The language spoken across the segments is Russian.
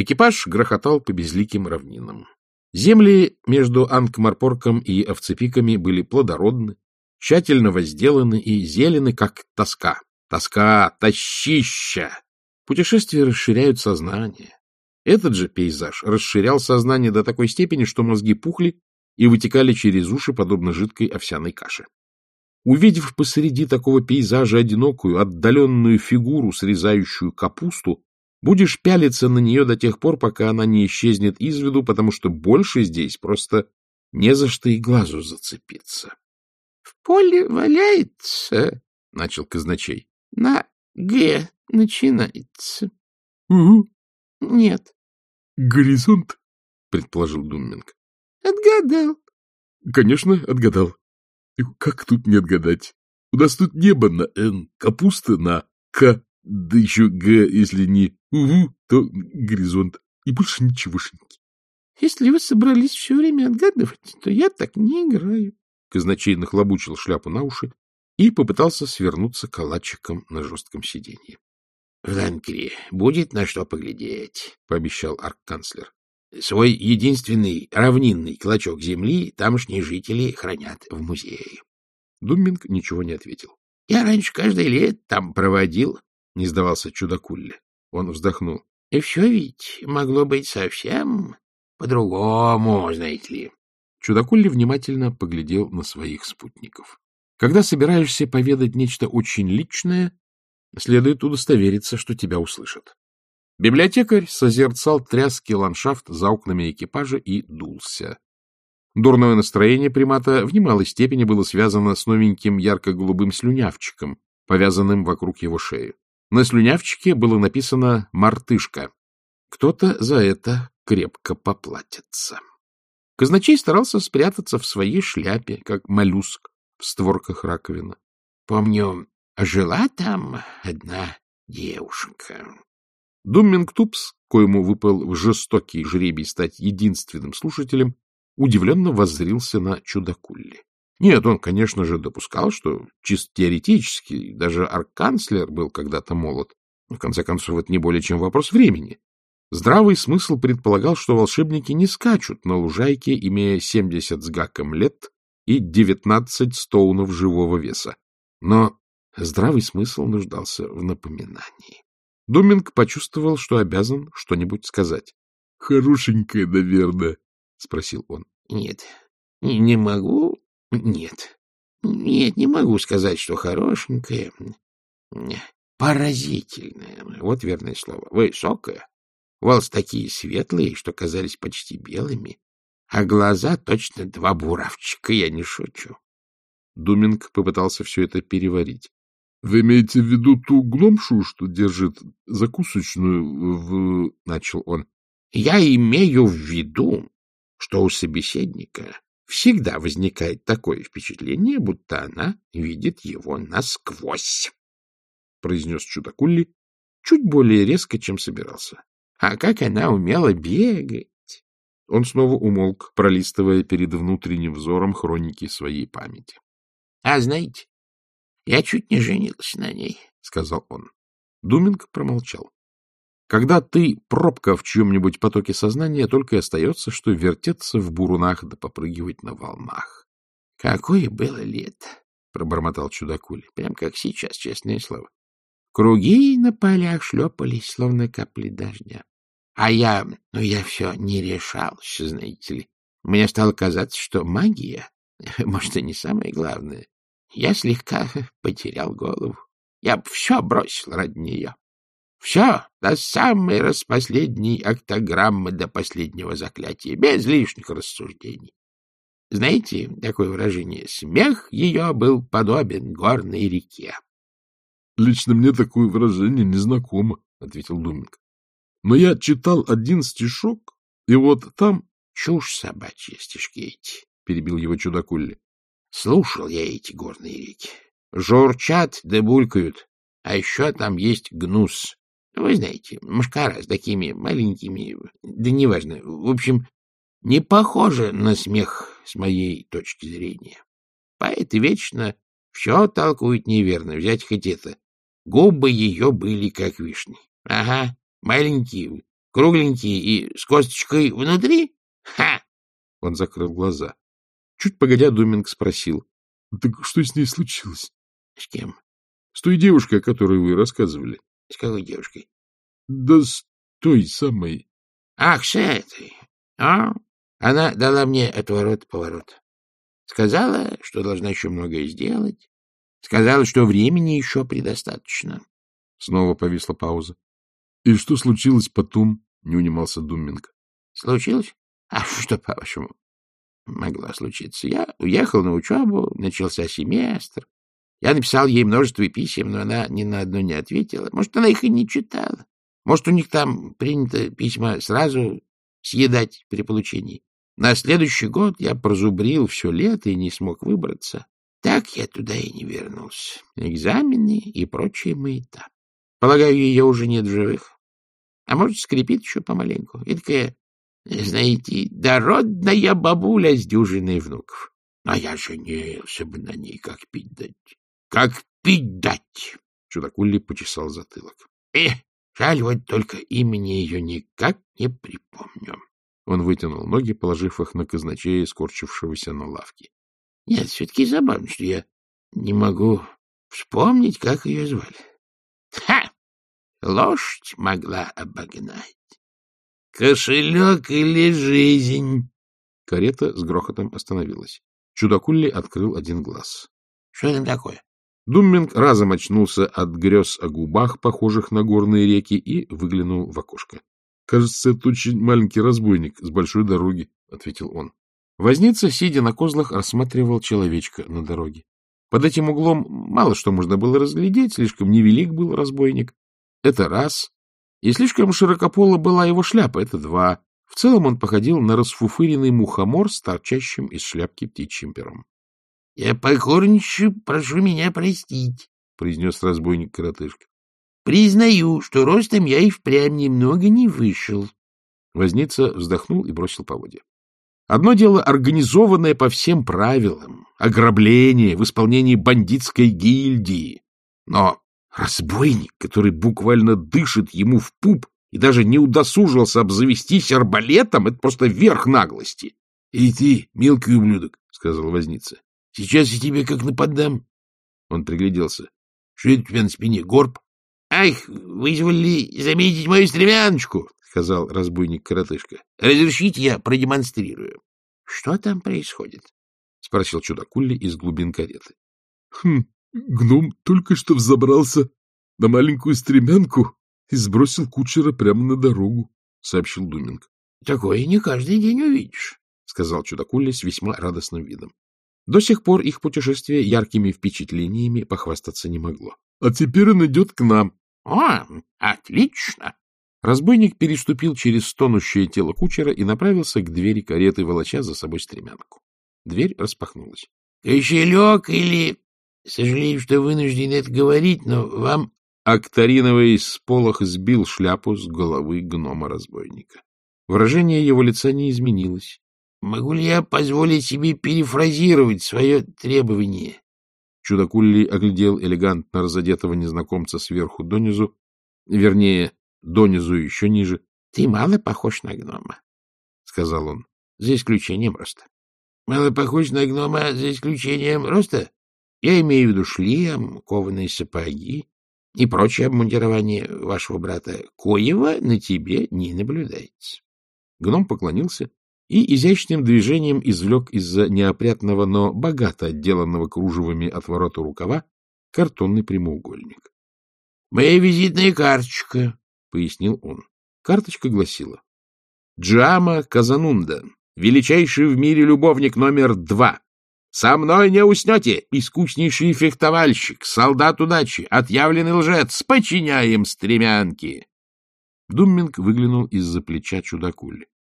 Экипаж грохотал по безликим равнинам. Земли между Ангмарпорком и Овцепиками были плодородны, тщательно возделаны и зелены, как тоска. Тоска, тащища! Путешествия расширяют сознание. Этот же пейзаж расширял сознание до такой степени, что мозги пухли и вытекали через уши, подобно жидкой овсяной каше. Увидев посреди такого пейзажа одинокую, отдаленную фигуру, срезающую капусту, будешь пялиться на нее до тех пор, пока она не исчезнет из виду, потому что больше здесь просто не за что и глазу зацепиться. — В поле валяется, — начал казначей. — На «г» начинается. — Угу. — Нет. — Горизонт, — предположил Думминг. — Отгадал. — Конечно, отгадал. Как тут не отгадать? У нас тут небо на «Н», капуста на «К», да еще «Г», если не «Угу», то горизонт. И больше ничегошеньки. — Если вы собрались все время отгадывать, то я так не играю. Казначей нахлобучил шляпу на уши и попытался свернуться калачиком на жестком сиденье. — В Ланкере будет на что поглядеть, — пообещал арк-канцлер. Свой единственный равнинный клочок земли тамошние жители хранят в музее. Думминг ничего не ответил. — Я раньше каждое лет там проводил, — не сдавался чудакулли. Он вздохнул. — И все ведь могло быть совсем по-другому, знаете ли. Чудакулли внимательно поглядел на своих спутников. Когда собираешься поведать нечто очень личное, следует удостовериться, что тебя услышат. Библиотекарь созерцал тряский ландшафт за окнами экипажа и дулся. Дурное настроение примата в немалой степени было связано с новеньким ярко-голубым слюнявчиком, повязанным вокруг его шеи. На слюнявчике было написано «Мартышка». Кто-то за это крепко поплатится. Казначей старался спрятаться в своей шляпе, как моллюск в створках раковины. Помню, жила там одна девушка. Думминг Тупс, коему выпал в жестокий жребий стать единственным слушателем, удивленно воззрился на чудакулли. Нет, он, конечно же, допускал, что чисто теоретически даже арканцлер был когда-то молод. Но, в конце концов, это не более чем вопрос времени. Здравый смысл предполагал, что волшебники не скачут на лужайке, имея 70 с гаком лет и 19 стоунов живого веса. Но здравый смысл нуждался в напоминании. Думинг почувствовал, что обязан что-нибудь сказать. — Хорошенькая, наверное, — спросил он. — Нет, не могу. Нет. Нет, не могу сказать, что хорошенькая. Поразительная. Вот верное слово. Высокая. Волосы такие светлые, что казались почти белыми. А глаза точно два буравчика, я не шучу. Думинг попытался все это переварить. — Вы имеете в виду ту гномшу, что держит закусочную в... — начал он. — Я имею в виду, что у собеседника всегда возникает такое впечатление, будто она видит его насквозь, — произнес чудакулли чуть более резко, чем собирался. А как она умела бегать! Он снова умолк, пролистывая перед внутренним взором хроники своей памяти. — А знаете, я чуть не женился на ней, — сказал он. Думинг промолчал. Когда ты пробка в чьем-нибудь потоке сознания, только и остается, что вертеться в бурунах да попрыгивать на волнах. — Какое было лето! — пробормотал чудакули. — Прям как сейчас, честное слово. Круги на полях шлепались, словно капли дождя. А я, ну, я все не решался, знаете ли. Мне стало казаться, что магия, может, и не самое главное. Я слегка потерял голову. Я все бросил ради нее. Все, до самой распоследней октограммы, до последнего заклятия, без лишних рассуждений. Знаете такое выражение? Смех ее был подобен горной реке. — Лично мне такое выражение незнакомо, — ответил Думинг. — Но я читал один стишок, и вот там... — Чушь собачья, стишки эти, — перебил его чудакулли. Слушал я эти горные реки. Журчат да булькают, а еще там есть гнус. Вы знаете, мушкара с такими маленькими, да неважно. В общем, не похоже на смех с моей точки зрения. Поэты вечно все толкуют неверно. Взять хоть это. Губы ее были как вишни. Ага, маленькие, Кругленький и с косточкой внутри? Ха! Он закрыл глаза. Чуть погодя, Думинг спросил. — Так что с ней случилось? — С кем? — С той девушкой, о которой вы рассказывали. — С какой девушкой? — Да с той самой. — Ах, с этой. А? Она дала мне отворот-поворот. Сказала, что должна еще многое сделать. Сказала, что времени еще предостаточно. Снова повисла пауза. — И что случилось потом? — не унимался Думинг. — Случилось? А что, по-вашему, могло случиться? Я уехал на учебу, начался семестр. Я написал ей множество писем, но она ни на одно не ответила. Может, она их и не читала. Может, у них там принято письма сразу съедать при получении. На следующий год я прозубрил все лето и не смог выбраться. Так я туда и не вернулся. Экзамены и прочие маята. Полагаю, ее уже нет в живых. А может, скрипит еще помаленьку. И такая, знаете, дородная бабуля с дюжиной внуков. А я женился бы на ней, как пить дать. Как пить дать! Чудакулли почесал затылок. Эх, жаль, вот только имени ее никак не припомню. Он вытянул ноги, положив их на казначея, скорчившегося на лавке. — Нет, все-таки забавно, что я не могу вспомнить, как ее звали. Ха! Лошадь могла обогнать. Кошелек или жизнь? Карета с грохотом остановилась. Чудакулли открыл один глаз. — Что там такое? Думминг разом очнулся от грез о губах, похожих на горные реки, и выглянул в окошко. Кажется, это очень маленький разбойник с большой дороги, — ответил он. Возница, сидя на козлах, рассматривал человечка на дороге. Под этим углом мало что можно было разглядеть, слишком невелик был разбойник. Это раз. И слишком широкопола была его шляпа, это два. В целом он походил на расфуфыренный мухомор с торчащим из шляпки птичьим пером. — Я покорнейше прошу меня простить, — произнес разбойник-коротышка. Признаю, что ростом я и впрямь немного не вышел. Возница вздохнул и бросил поводья. Одно дело организованное по всем правилам, ограбление в исполнении бандитской гильдии. Но разбойник, который буквально дышит ему в пуп и даже не удосужился обзавестись арбалетом, это просто верх наглости. — И ты, мелкий ублюдок, — сказал возница, — сейчас я тебе как нападам. Он пригляделся. — Что это у тебя на спине, горб? — Ах, вы изволили заметить мою стремяночку, — сказал разбойник-коротышка. — Разрешите, я продемонстрирую. — Что там происходит? — спросил чудакулли из глубин кареты. — Хм, гном только что взобрался на маленькую стремянку и сбросил кучера прямо на дорогу, — сообщил Думинг. — Такое не каждый день увидишь, — сказал чудакулли с весьма радостным видом. До сих пор их путешествие яркими впечатлениями похвастаться не могло. — А теперь он идет к нам. — О, отлично! Разбойник переступил через стонущее тело кучера и направился к двери кареты, волоча за собой стремянку. Дверь распахнулась. — Кошелек или... Сожалею, что вынужден это говорить, но вам... Акториновый сполох сбил шляпу с головы гнома-разбойника. Выражение его лица не изменилось. — Могу ли я позволить себе перефразировать свое требование? Чудакулли оглядел элегантно разодетого незнакомца сверху донизу, вернее, донизу еще ниже. — Ты мало похож на гнома, — сказал он, — за исключением роста. — Мало похож на гнома за исключением роста? Я имею в виду шлем, кованые сапоги и прочее обмундирование вашего брата Коева на тебе не наблюдается. Гном поклонился и изящным движением извлек из-за неопрятного, но богато отделанного кружевами отворота рукава картонный прямоугольник. — Моя визитная карточка, — пояснил он. Карточка гласила. «Джама Казанунда, величайший в мире любовник номер два, со мной не уснете, искуснейший фехтовальщик, солдат удачи, отъявленный лжец, подчиняем стремянки. Думминг выглянул из-за плеча чудакули. —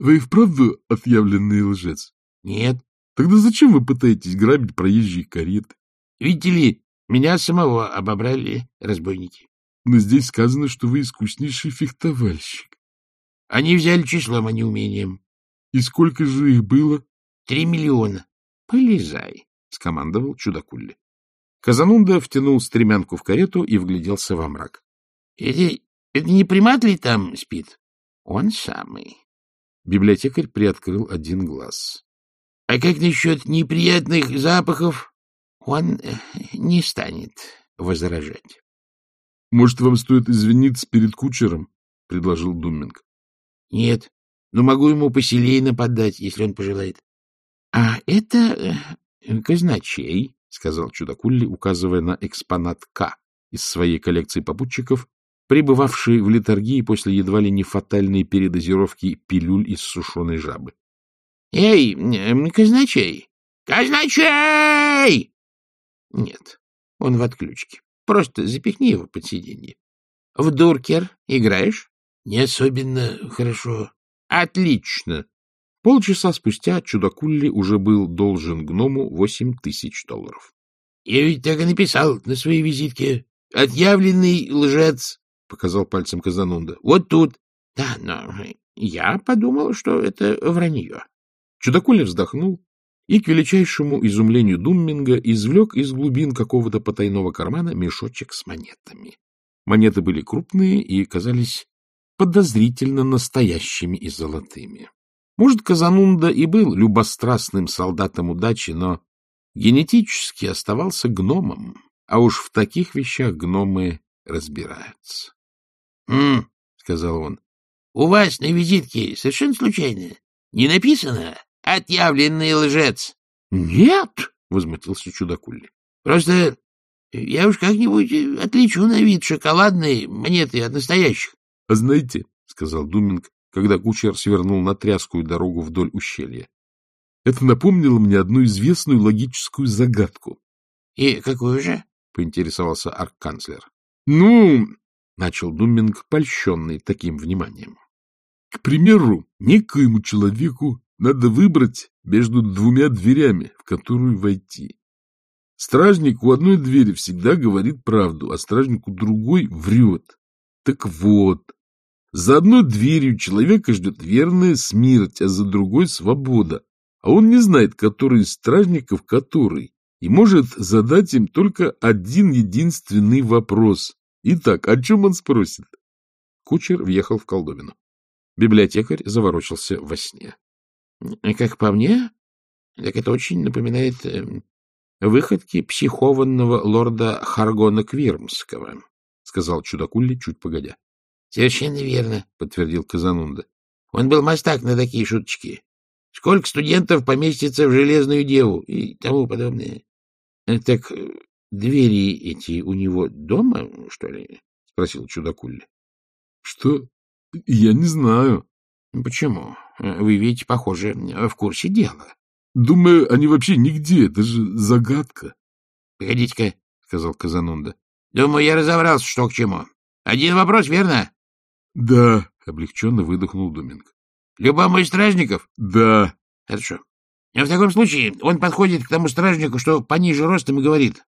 Вы и вправду отъявленный лжец? — Нет. — Тогда зачем вы пытаетесь грабить проезжие кареты? — Видите ли, меня самого обобрали разбойники. — Но здесь сказано, что вы искуснейший фехтовальщик. — Они взяли числом, а не умением. — И сколько же их было? — Три миллиона. Полезай, — скомандовал чудакулли. Казанунда втянул стремянку в карету и вгляделся во мрак. — Это, это не примат ли там спит? — Он самый. Библиотекарь приоткрыл один глаз. — А как насчет неприятных запахов? Он э, не станет возражать. — Может, вам стоит извиниться перед кучером? — предложил Думинг. — Нет, но могу ему поселейно подать, если он пожелает. — А это э, казначей, — сказал Чудакулли, указывая на экспонат К из своей коллекции попутчиков, пребывавший в литургии после едва ли не фатальной передозировки пилюль из сушеной жабы. — Эй, казначей! Казначей! Нет, он в отключке. Просто запихни его под сиденье. В дуркер играешь? Не особенно хорошо. Отлично. Полчаса спустя Чудакулли уже был должен гному восемь тысяч долларов. — Я ведь так и написал на своей визитке. Отъявленный лжец, — показал пальцем Казанунда. — Вот тут. — Да, но я подумал, что это вранье. Чудакулли вздохнул и, к величайшему изумлению Думминга, извлек из глубин какого-то потайного кармана мешочек с монетами. Монеты были крупные и казались подозрительно настоящими и золотыми. Может, Казанунда и был любострастным солдатом удачи, но генетически оставался гномом, а уж в таких вещах гномы разбираются. — Хм, — сказал он, — у вас на визитке совершенно случайно не написано «Отъявленный лжец»? — Нет, — возмутился чудакулли. — Просто я уж как-нибудь отличу на вид шоколадные монеты от настоящих. — А знаете, — сказал Думинг, когда кучер свернул на тряскую дорогу вдоль ущелья. Это напомнило мне одну известную логическую загадку. — И какую же? — поинтересовался арканцлер. — Ну, — начал Думинг, польщенный таким вниманием. — К примеру, некоему человеку надо выбрать между двумя дверями, в которую войти. Стражник у одной двери всегда говорит правду, а стражник у другой врет. Так вот, за одной дверью человека ждет верная смерть, а за другой — свобода. А он не знает, который из стражников который, и может задать им только один единственный вопрос. Итак, о чем он спросит? Кучер въехал в колдовину. Библиотекарь заворочился во сне. — Как по мне, так это очень напоминает э, выходки психованного лорда Харгона Квирмского, — сказал Чудакулли чуть погодя. — Совершенно верно, — подтвердил Казанунда. — Он был мастак на такие шуточки. Сколько студентов поместится в Железную Деву и тому подобное. Так э, двери эти у него дома, что ли? — спросил Чудакулли. — Что? Я не знаю. — Почему? Вы ведь, похоже, в курсе дела. — Думаю, они вообще нигде. Это же загадка. — Погодите-ка, — сказал Казанунда. — Думаю, я разобрался, что к чему. Один вопрос, верно? — Да, — облегченно выдохнул Думинг. — Любому из стражников? — Да. — Хорошо. В таком случае он подходит к тому стражнику, что пониже ростом, и говорит. —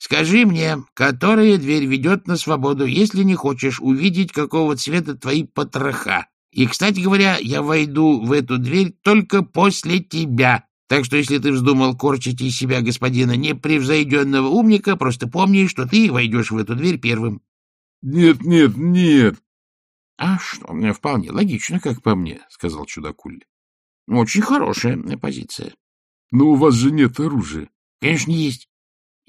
Скажи мне, которая дверь ведет на свободу, если не хочешь увидеть, какого цвета твои потроха. И, кстати говоря, я войду в эту дверь только после тебя. Так что, если ты вздумал корчить из себя господина непревзойденного умника, просто помни, что ты войдешь в эту дверь первым. — Нет, нет, нет. — А что, вполне логично, как по мне, — сказал чудакуль. — Очень хорошая позиция. — Но у вас же нет оружия. — Конечно, есть.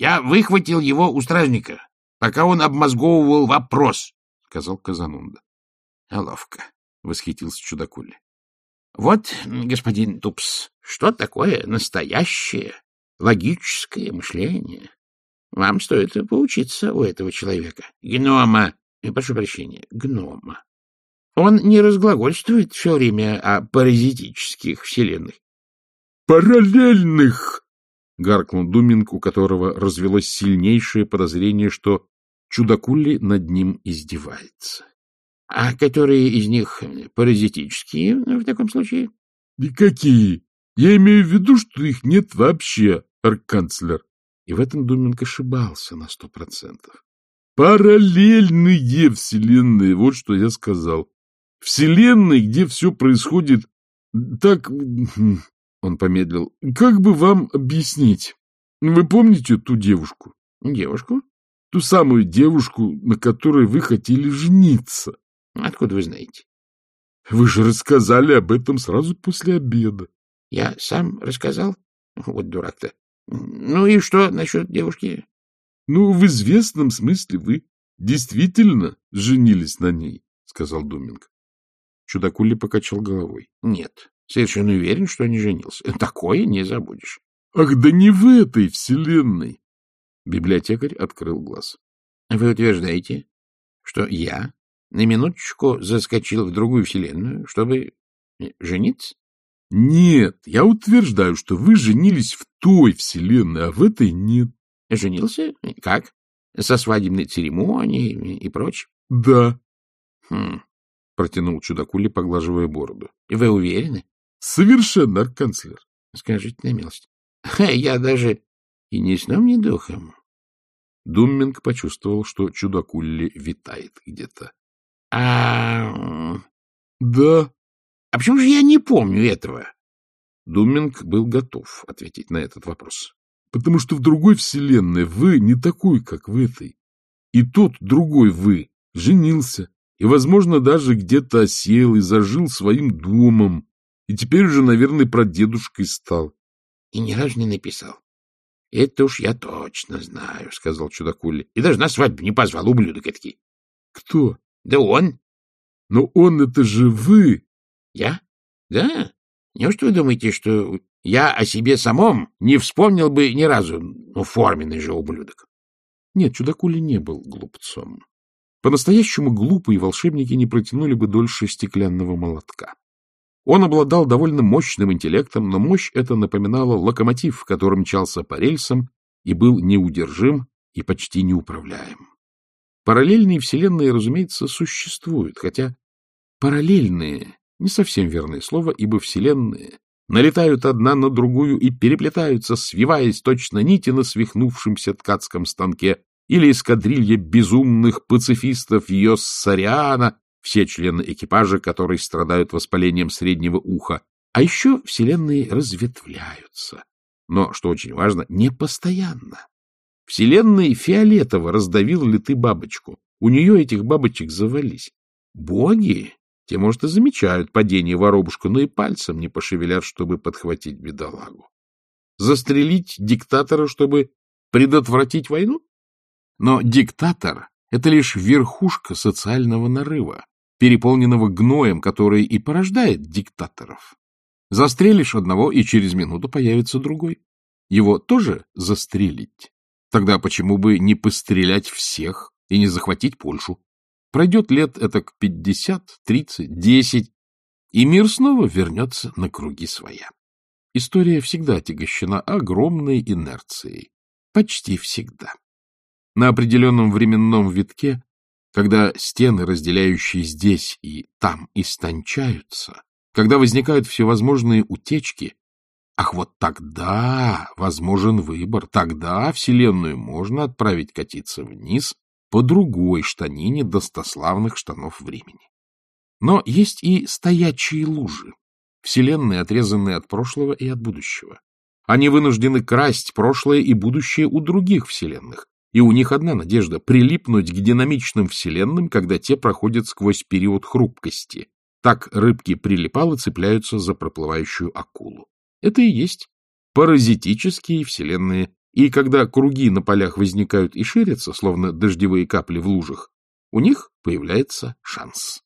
Я выхватил его у стражника, пока он обмозговывал вопрос, — сказал Казанунда. — Ловко, — восхитился чудакуль. — Вот, господин Тупс, что такое настоящее логическое мышление? Вам стоит поучиться у этого человека. Гнома. Прошу прощения, гнома. Он не разглагольствует все время о паразитических вселенных. «Параллельных!» — гаркнул Думинг, у которого развелось сильнейшее подозрение, что чудакули над ним издевается. — А которые из них паразитические в таком случае? — И какие? Я имею в виду, что их нет вообще, арканцлер. И в этом Думинг ошибался на сто процентов. Параллельные вселенные, вот что я сказал. Вселенные, где все происходит так... Он помедлил. Как бы вам объяснить? Вы помните ту девушку? Девушку? Ту самую девушку, на которой вы хотели жениться. Откуда вы знаете? Вы же рассказали об этом сразу после обеда. — Я сам рассказал? Вот дурак-то. Ну и что насчет девушки? — Ну, в известном смысле вы действительно женились на ней, — сказал Думинг. Чудакули покачал головой. — Нет, совершенно уверен, что не женился. Такое не забудешь. — Ах, да не в этой вселенной! Библиотекарь открыл глаз. — Вы утверждаете, что я на минуточку заскочил в другую вселенную, чтобы жениться? — Нет, я утверждаю, что вы женились в той вселенной, а в этой нет. — Женился? Как? Со свадебной церемонией и прочее? — Да. — Хм, — протянул чудакули, поглаживая бороду. — Вы уверены? — Совершенно, арканцлер. — Скажите на милость. — Я даже и ни сном, ни духом. Думминг почувствовал, что чудакулли витает где-то. — А... — Да. — А почему же я не помню этого? Думминг был готов ответить на этот вопрос. — Потому что в другой вселенной вы не такой, как в этой. И тот другой вы женился, и, возможно, даже где-то осел и зажил своим домом, и теперь уже, наверное, прадедушкой стал. — И ни разу не написал. — Это уж я точно знаю, — сказал чудакули. — И даже на свадьбу не позвал, ублюдок эдакий. — Кто? — Да он. — Но он — это же вы. — Я? Да. Неужто вы думаете, что я о себе самом не вспомнил бы ни разу? Ну, форменный же ублюдок. Нет, чудакули не был глупцом. По-настоящему глупые волшебники не протянули бы дольше стеклянного молотка. Он обладал довольно мощным интеллектом, но мощь эта напоминала локомотив, который мчался по рельсам и был неудержим и почти неуправляем. Параллельные вселенные, разумеется, существуют, хотя параллельные — не совсем верное слово, ибо вселенные налетают одна на другую и переплетаются, свиваясь точно нити на свихнувшемся ткацком станке, или эскадрилья безумных пацифистов Йоссариана, все члены экипажа, которые страдают воспалением среднего уха. А еще вселенные разветвляются. Но, что очень важно, не постоянно. Вселенной фиолетово раздавил ли ты бабочку? У нее этих бабочек завались. Боги, те, может, и замечают падение воробушку, но и пальцем не пошевелят, чтобы подхватить бедолагу. Застрелить диктатора, чтобы предотвратить войну? Но диктатор — это лишь верхушка социального нарыва, переполненного гноем, который и порождает диктаторов. Застрелишь одного, и через минуту появится другой. Его тоже застрелить. Тогда почему бы не пострелять всех и не захватить Польшу? Пройдет лет это к пятьдесят, тридцать, десять, и мир снова вернется на круги своя. История всегда отягощена огромной инерцией. Почти всегда. На определенном временном витке, когда стены, разделяющие здесь и там, истончаются, когда возникают всевозможные утечки, ах, вот тогда возможен выбор, тогда Вселенную можно отправить катиться вниз по другой штанине достославных штанов времени. Но есть и стоячие лужи, Вселенные, отрезанные от прошлого и от будущего. Они вынуждены красть прошлое и будущее у других вселенных, и у них одна надежда — прилипнуть к динамичным вселенным, когда те проходят сквозь период хрупкости. Так рыбки прилипалы цепляются за проплывающую акулу. Это и есть паразитические вселенные, и когда круги на полях возникают и ширятся, словно дождевые капли в лужах, у них появляется шанс.